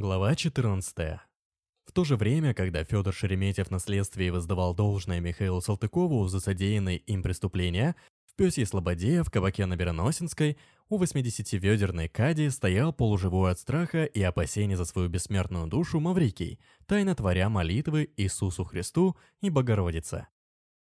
Глава 14. В то же время, когда Федор Шереметьев на следствии воздавал должное Михаилу Салтыкову за содеянные им преступления, в Пёсе Слободе в кабаке на Бероносинской у 80-ведерной Кади стоял полуживой от страха и опасений за свою бессмертную душу Маврикий, тайно творя молитвы Иисусу Христу и Богородице.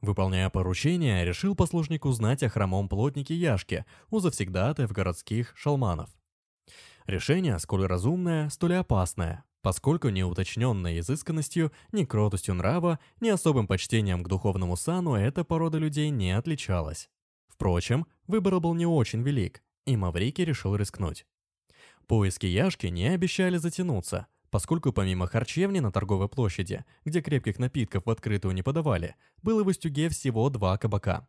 Выполняя поручение, решил послушник узнать о хромом плотнике Яшке у завсегдатаев городских шалманов. Решение, сколь разумное, столь опасное, поскольку ни уточненной изысканностью, ни кротостью нрава, ни особым почтением к духовному сану эта порода людей не отличалась. Впрочем, выбор был не очень велик, и Маврикий решил рискнуть. Поиски Яшки не обещали затянуться, поскольку помимо харчевни на торговой площади, где крепких напитков в открытую не подавали, было в Устюге всего два кабака.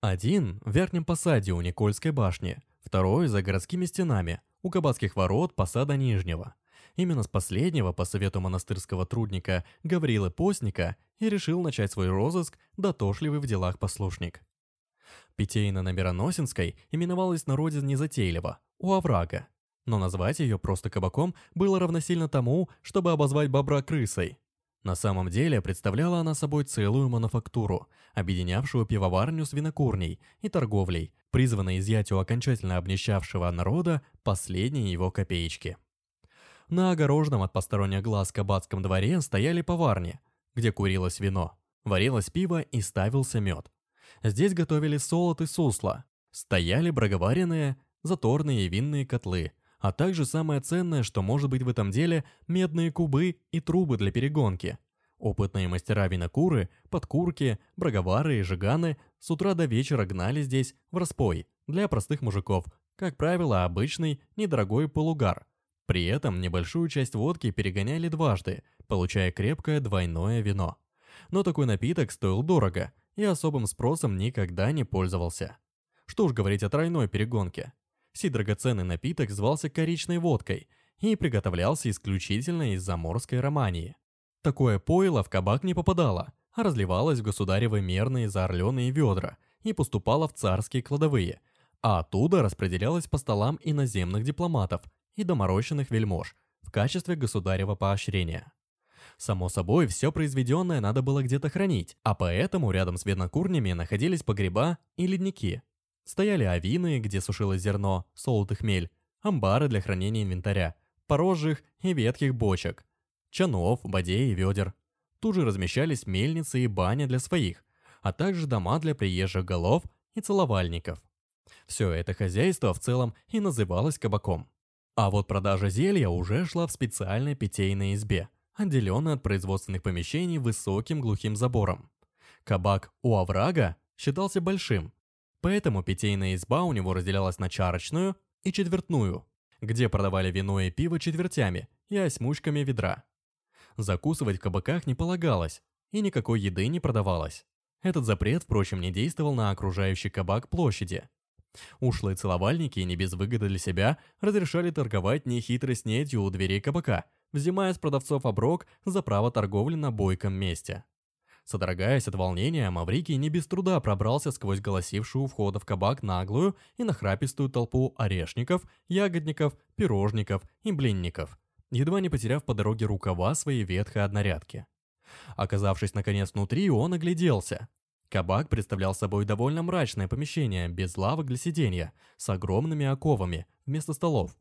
Один в верхнем посаде у Никольской башни, второй за городскими стенами, у кабацких ворот посада Нижнего. Именно с последнего, по совету монастырского трудника Гаврилы Постника, и решил начать свой розыск дотошливый в делах послушник. Питейна на Мироносинской именовалась на народе незатейливо, у оврага, но назвать ее просто кабаком было равносильно тому, чтобы обозвать бобра крысой. На самом деле представляла она собой целую мануфактуру, объединявшую пивоварню с винокурней и торговлей, призванной изъять у окончательно обнищавшего народа последние его копеечки. На огороженном от посторонних глаз кабацком дворе стояли поварни, где курилось вино, варилось пиво и ставился мед. Здесь готовили солод и сусло, стояли броговаренные, заторные и винные котлы, а также самое ценное, что может быть в этом деле, медные кубы и трубы для перегонки. Опытные мастера винокуры, подкурки, броговары и жиганы с утра до вечера гнали здесь в распой для простых мужиков, как правило, обычный недорогой полугар. При этом небольшую часть водки перегоняли дважды, получая крепкое двойное вино. Но такой напиток стоил дорого и особым спросом никогда не пользовался. Что уж говорить о тройной перегонке. Сей драгоценный напиток звался коричной водкой и приготовлялся исключительно из заморской романии. Такое пойло в кабак не попадало, а разливалось в государевы мерные заорленные ведра и поступало в царские кладовые, а оттуда распределялось по столам иноземных дипломатов и доморощенных вельмож в качестве государева поощрения. Само собой, все произведенное надо было где-то хранить, а поэтому рядом с винокурнями находились погреба и ледники – Стояли авины, где сушилось зерно, солод и хмель, амбары для хранения инвентаря, порожжих и ветхих бочек, чанов, бодей и ведер. Тут же размещались мельницы и баня для своих, а также дома для приезжих голов и целовальников. Все это хозяйство в целом и называлось кабаком. А вот продажа зелья уже шла в специальной питейной избе, отделенной от производственных помещений высоким глухим забором. Кабак у оврага считался большим, Поэтому питейная изба у него разделялась на чарочную и четвертную, где продавали вино и пиво четвертями и осьмушками ведра. Закусывать в кабаках не полагалось, и никакой еды не продавалось. Этот запрет, впрочем, не действовал на окружающий кабак площади. Ушлые целовальники, не без выгоды для себя, разрешали торговать нехитрой снетью у дверей кабака, взимая с продавцов оброк за право торговли на бойком месте. Содрогаясь от волнения, Маврикий не без труда пробрался сквозь голосившую у входа в кабак наглую и нахрапистую толпу орешников, ягодников, пирожников и блинников, едва не потеряв по дороге рукава своей ветхой однорядки. Оказавшись наконец внутри, он огляделся. Кабак представлял собой довольно мрачное помещение, без лавок для сидения, с огромными оковами вместо столов,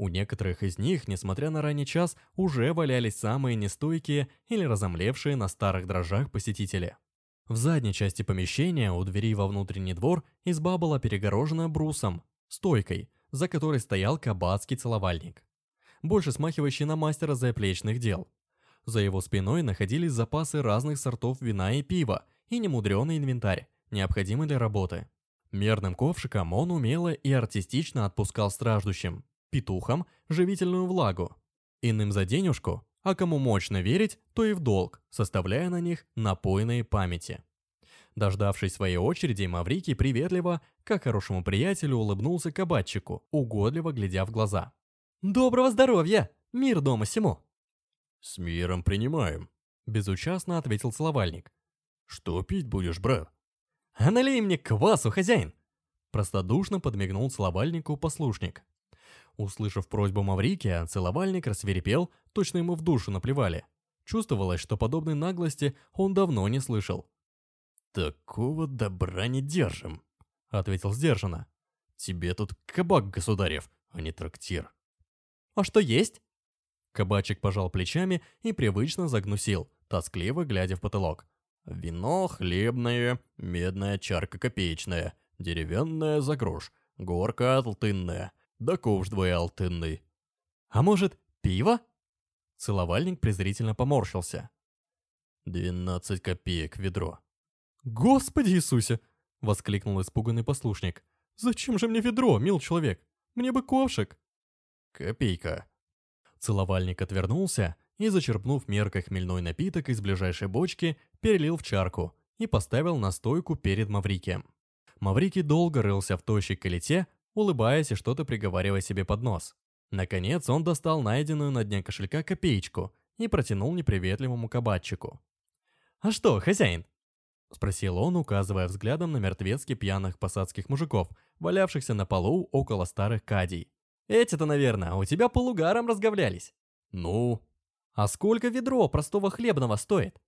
у некоторых из них, несмотря на ранний час, уже валялись самые нестойкие или разомлевшие на старых дрожжах посетители. В задней части помещения, у двери во внутренний двор, изба была перегорожена брусом, стойкой, за которой стоял кабацкий целовальник, больше смахивающий на мастера заплечных дел. За его спиной находились запасы разных сортов вина и пива и немудренный инвентарь, необходимый для работы. Мерным ковшиком он умело и артистично отпускал страждущим, петухам живительную влагу, иным за денежку, а кому мощно верить, то и в долг, составляя на них напойные памяти. Дождавшись своей очереди, Маврикий приветливо, как хорошему приятелю, улыбнулся кабачику, угодливо глядя в глаза. «Доброго здоровья! Мир дома сему!» «С миром принимаем», — безучастно ответил словальник. «Что пить будешь, брат?» «А налей мне квасу, хозяин!» Простодушно подмигнул словальнику послушник. Услышав просьбу Маврикия, целовальник рассверепел, точно ему в душу наплевали. Чувствовалось, что подобной наглости он давно не слышал. «Такого добра не держим», — ответил сдержанно. «Тебе тут кабак, государев, а не трактир». «А что есть?» Кабачик пожал плечами и привычно загнусил, тоскливо глядя в потолок. «Вино хлебное, медная чарка копеечная, деревянная за грош, горка алтынная, да ковш двоеалтынный». «А может, пиво?» Целовальник презрительно поморщился. «Двенадцать копеек ведро». «Господи Иисусе!» — воскликнул испуганный послушник. «Зачем же мне ведро, мил человек? Мне бы ковшик!» «Копейка». Целовальник отвернулся и, зачерпнув меркой хмельной напиток из ближайшей бочки, перелил в чарку и поставил на стойку перед Маврикием. Маврикий долго рылся в тощей колите, улыбаясь и что-то приговаривая себе под нос. Наконец он достал найденную на дне кошелька копеечку и протянул неприветливому кабачику. «А что, хозяин?» — спросил он, указывая взглядом на мертвецки пьяных посадских мужиков, валявшихся на полу около старых кадий. «Эти-то, наверное, у тебя полугаром разговлялись». «Ну?» «А сколько ведро простого хлебного стоит?»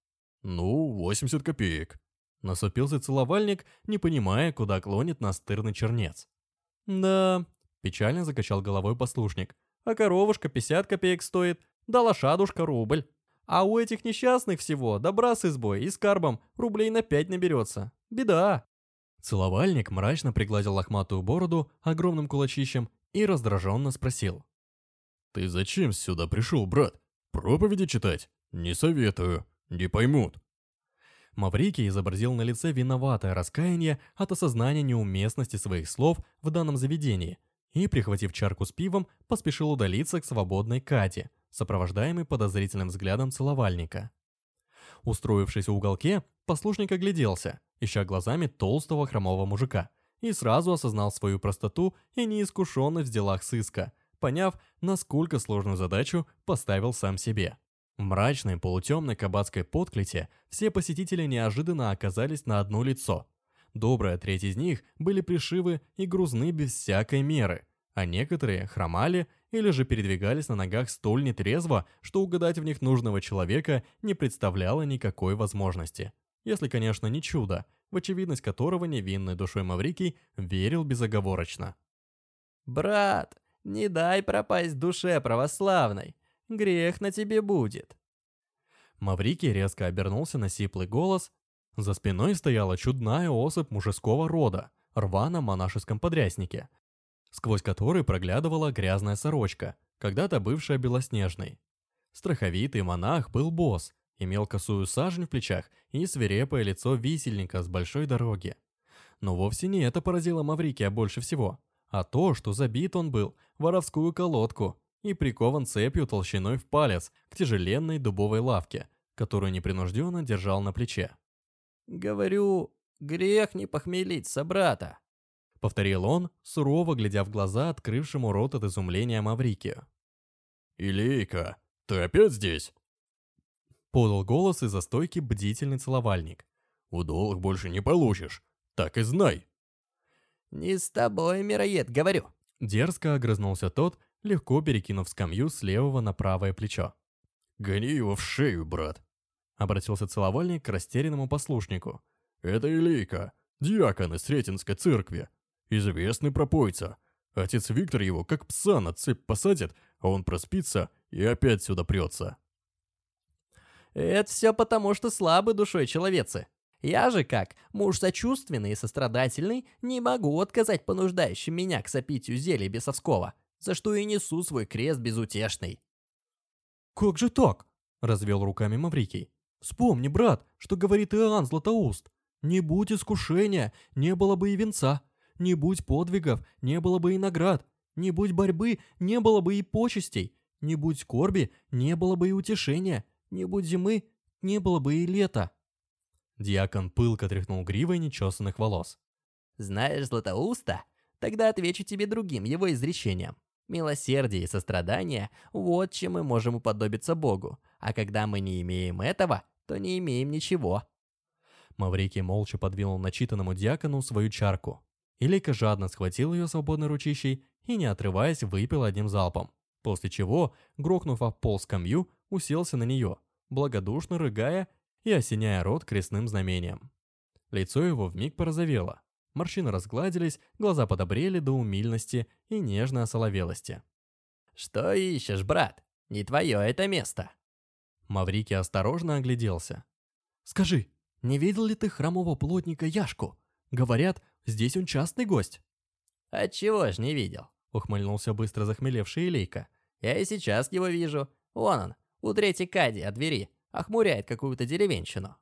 «Ну, 80 копеек». Насупился целовальник, не понимая, куда клонит настырный чернец. «Да...» — печально закачал головой послушник. «А коровушка 50 копеек стоит, да лошадушка рубль. А у этих несчастных всего добра с избой и с карбом рублей на пять наберется. Беда!» Целовальник мрачно пригладил лохматую бороду огромным кулачищем и раздраженно спросил. «Ты зачем сюда пришел, брат? Проповеди читать? Не советую, не поймут». Маврикий изобразил на лице виноватое раскаяние от осознания неуместности своих слов в данном заведении и, прихватив чарку с пивом, поспешил удалиться к свободной Кате, сопровождаемой подозрительным взглядом целовальника. Устроившись в уголке, послушник огляделся, ища глазами толстого хромого мужика, и сразу осознал свою простоту и неискушенность в делах сыска, поняв, насколько сложную задачу поставил сам себе. В мрачной полутемной кабацкой подклете все посетители неожиданно оказались на одно лицо. Добрая треть из них были пришивы и грузны без всякой меры, а некоторые хромали или же передвигались на ногах столь нетрезво, что угадать в них нужного человека не представляло никакой возможности. Если, конечно, не чудо, в очевидность которого невинной душой Маврикий верил безоговорочно. «Брат, не дай пропасть душе православной, грех на тебе будет». Маврикий резко обернулся на сиплый голос. За спиной стояла чудная особь мужского рода, рваном монашеском подряснике, сквозь который проглядывала грязная сорочка, когда-то бывшая белоснежной. Страховитый монах был босс, имел косую сажень в плечах и свирепое лицо висельника с большой дороги. Но вовсе не это поразило Маврикия больше всего, а то, что забит он был воровскую колодку и прикован цепью толщиной в палец к тяжеленной дубовой лавке, которую непринужденно держал на плече. «Говорю, грех не похмелить собрата», — повторил он, сурово глядя в глаза открывшему рот от изумления Маврикию. «Илейка, ты опять здесь?» Подал голос из-за стойки бдительный целовальник. «В долг больше не получишь, так и знай!» «Не с тобой, мироед, говорю!» Дерзко огрызнулся тот, легко перекинув скамью с левого на правое плечо. «Гони его в шею, брат!» Обратился целовальник к растерянному послушнику. «Это Илейка, диакон из Сретенской церкви. Известный пропойца. Отец Виктор его как пса на цепь посадит, а он проспится и опять сюда прется». «Это все потому, что слабы душой человецы. Я же как, муж сочувственный и сострадательный, не могу отказать понуждающим меня к сопитию зелья бесовского, за что и несу свой крест безутешный». «Как же так?» — развел руками Маврикий. «Вспомни, брат, что говорит Иоанн Златоуст. Не будь искушения, не было бы и венца. Не будь подвигов, не было бы и наград. Не будь борьбы, не было бы и почестей. Не будь скорби, не было бы и утешения. Не будь зимы, не было бы и лета». Диакон пылко тряхнул гривой нечесанных волос. «Знаешь Златоуста? Тогда отвечу тебе другим его изречением. Милосердие и сострадание – вот чем мы можем уподобиться Богу. А когда мы не имеем этого, то не имеем ничего». Маврикий молча подвинул начитанному диакону свою чарку. Илейка жадно схватил ее свободной ручищей и, не отрываясь, выпил одним залпом. После чего, грохнув об пол скамью, уселся на нее, благодушно рыгая и осеняя рот крестным знамением. Лицо его вмиг порозовело. Морщины разгладились, глаза подобрели до умильности и нежной осоловелости. «Что ищешь, брат? Не твое это место!» Маврикий осторожно огляделся. «Скажи, не видел ли ты хромого плотника Яшку? Говорят, здесь он частный гость». «Отчего ж не видел?» — ухмыльнулся быстро захмелевший Илейка. «Я и сейчас его вижу. Вон он, у третьей кади от двери, охмуряет какую-то деревенщину».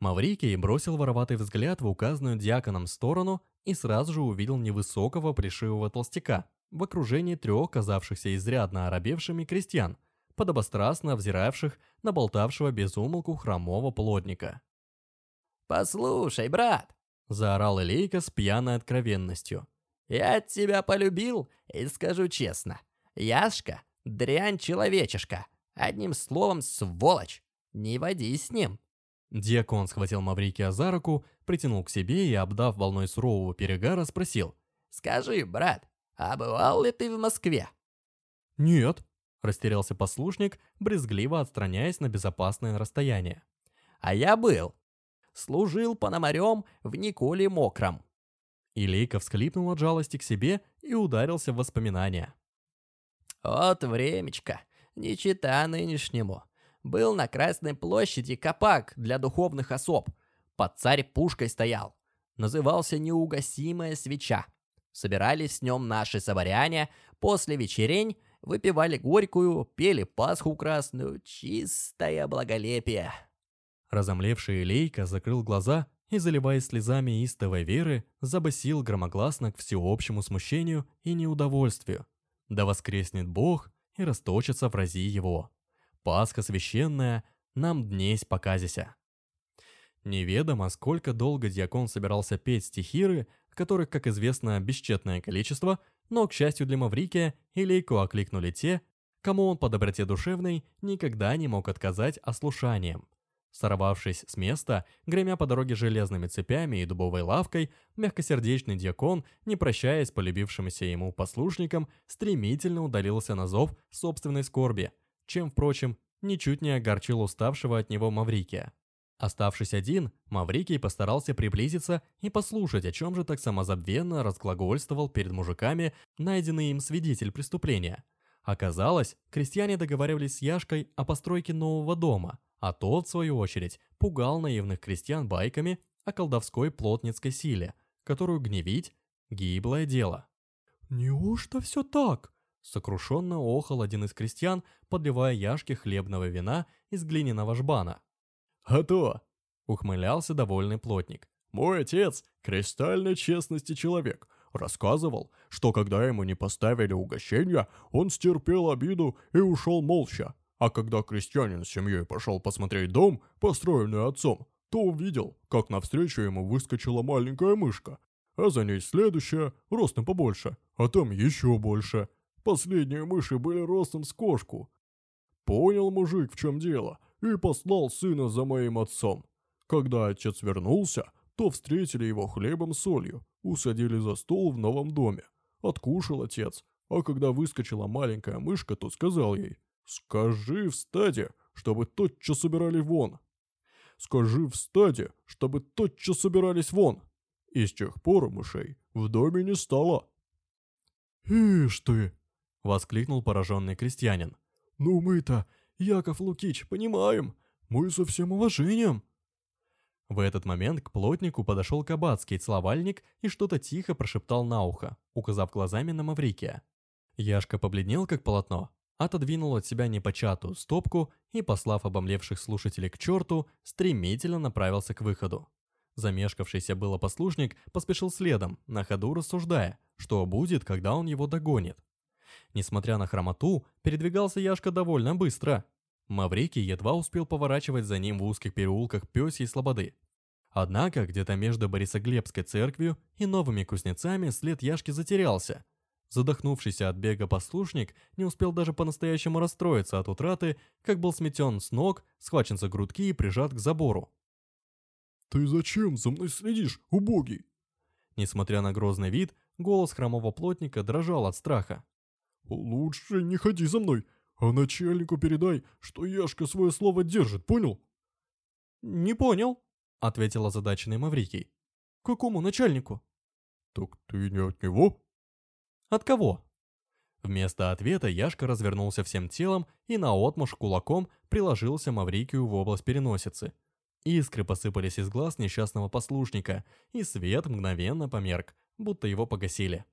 Маврикий бросил вороватый взгляд в указанную дьяконом сторону и сразу же увидел невысокого плешивого толстяка в окружении трех казавшихся изрядно оробевшими крестьян, подобострастно взиравших на болтавшего без умолку хромого плотника. «Послушай, брат!» — заорал Илейка с пьяной откровенностью. «Я тебя полюбил и скажу честно. Яшка — дрянь человечешка. Одним словом, сволочь. Не водись с ним». Диакон схватил Маврикия за руку, притянул к себе и, обдав волной сурового перегара, спросил. «Скажи, брат, а бывал ли ты в Москве?» «Нет», — растерялся послушник, брезгливо отстраняясь на безопасное расстояние. «А я был. Служил пономарем в Николе Мокром». Илейка всхлипнул от жалости к себе и ударился в воспоминания. «От времечко, не чита нынешнему был на Красной площади капак для духовных особ. Под царь пушкой стоял. Назывался «Неугасимая свеча». Собирались с нем наши соборяне, после вечерень выпивали горькую, пели Пасху красную, чистое благолепие. Разомлевший Лейка закрыл глаза и, заливаясь слезами истовой веры, забасил громогласно к всеобщему смущению и неудовольствию. Да воскреснет Бог и расточится в рази его. Пасха священная, нам днесь показися. Неведомо, сколько долго дьякон собирался петь стихиры, которых, как известно, бесчетное количество, но, к счастью для Маврикия, Илейку окликнули те, кому он по доброте душевной никогда не мог отказать ослушанием. Сорвавшись с места, гремя по дороге железными цепями и дубовой лавкой, мягкосердечный дьякон, не прощаясь полюбившимся ему послушникам, стремительно удалился на зов собственной скорби – чем, впрочем, ничуть не огорчил уставшего от него Маврикия. Оставшись один, Маврикий постарался приблизиться и послушать, о чем же так самозабвенно разглагольствовал перед мужиками найденный им свидетель преступления. Оказалось, крестьяне договаривались с Яшкой о постройке нового дома, а тот, в свою очередь, пугал наивных крестьян байками о колдовской плотницкой силе, которую гневить – гиблое дело. «Неужто все так?» Сокрушенно охал один из крестьян, подливая яшки хлебного вина из глиняного жбана. «А то!» — ухмылялся довольный плотник. «Мой отец — кристальной честности человек. Рассказывал, что когда ему не поставили угощения, он стерпел обиду и ушел молча. А когда крестьянин с семьей пошел посмотреть дом, построенный отцом, то увидел, как навстречу ему выскочила маленькая мышка, а за ней следующая, ростом побольше, а там еще больше. Последние мыши были ростом с кошку. Понял мужик, в чем дело, и послал сына за моим отцом. Когда отец вернулся, то встретили его хлебом с солью, усадили за стол в новом доме. Откушал отец, а когда выскочила маленькая мышка, то сказал ей, «Скажи в стаде, чтобы тотчас убирали вон». «Скажи в стаде, чтобы тотчас убирались вон». И с тех пор мышей в доме не стало. «Ишь ты!» Воскликнул пораженный крестьянин. «Ну мы-то, Яков Лукич, понимаем. Мы со всем уважением». В этот момент к плотнику подошел кабацкий целовальник и что-то тихо прошептал на ухо, указав глазами на Маврикия. Яшка побледнел как полотно, отодвинул от себя непочатую стопку и, послав обомлевших слушателей к черту, стремительно направился к выходу. Замешкавшийся было послушник поспешил следом, на ходу рассуждая, что будет, когда он его догонит. Несмотря на хромоту, передвигался Яшка довольно быстро. Маврикий едва успел поворачивать за ним в узких переулках Пёсей Слободы. Однако, где-то между Борисоглебской церковью и новыми кузнецами след Яшки затерялся. Задохнувшийся от бега послушник не успел даже по-настоящему расстроиться от утраты, как был сметен с ног, схвачен за грудки и прижат к забору. «Ты зачем за мной следишь, убогий?» Несмотря на грозный вид, Голос хромого плотника дрожал от страха. «Лучше не ходи за мной, а начальнику передай, что Яшка свое слово держит, понял?» «Не понял», — ответил озадаченный Маврикий. «Какому начальнику?» «Так ты не от него?» «От кого?» Вместо ответа Яшка развернулся всем телом и наотмашь кулаком приложился Маврикию в область переносицы. Искры посыпались из глаз несчастного послушника, и свет мгновенно померк, будто его погасили.